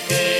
que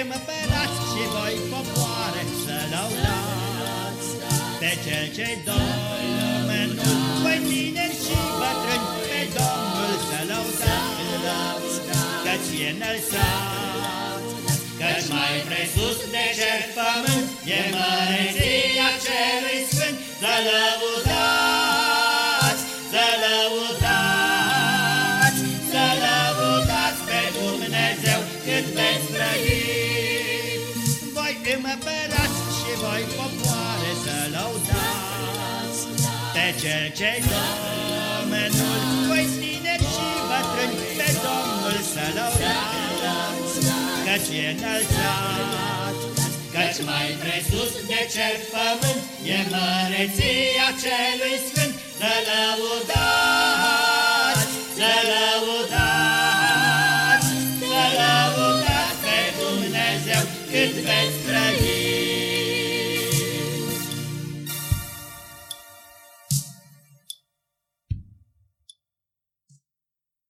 împărați și voi popoare să lăudați pe Cel ce-i Domnul, voi tineri și bătrâni pe Domnul să lăudați, căci e înălțat, căci mai presus de voi popoare să lăudați pe Cel ce-i Domnul, voi tineri și bătrâni pe Domnul să lăudați, căci e înălțat, căci mai presus de cer pământ e măreția celui sfânt, să lăudați, să lăudați, să lăudați pe Dumnezeu cât veți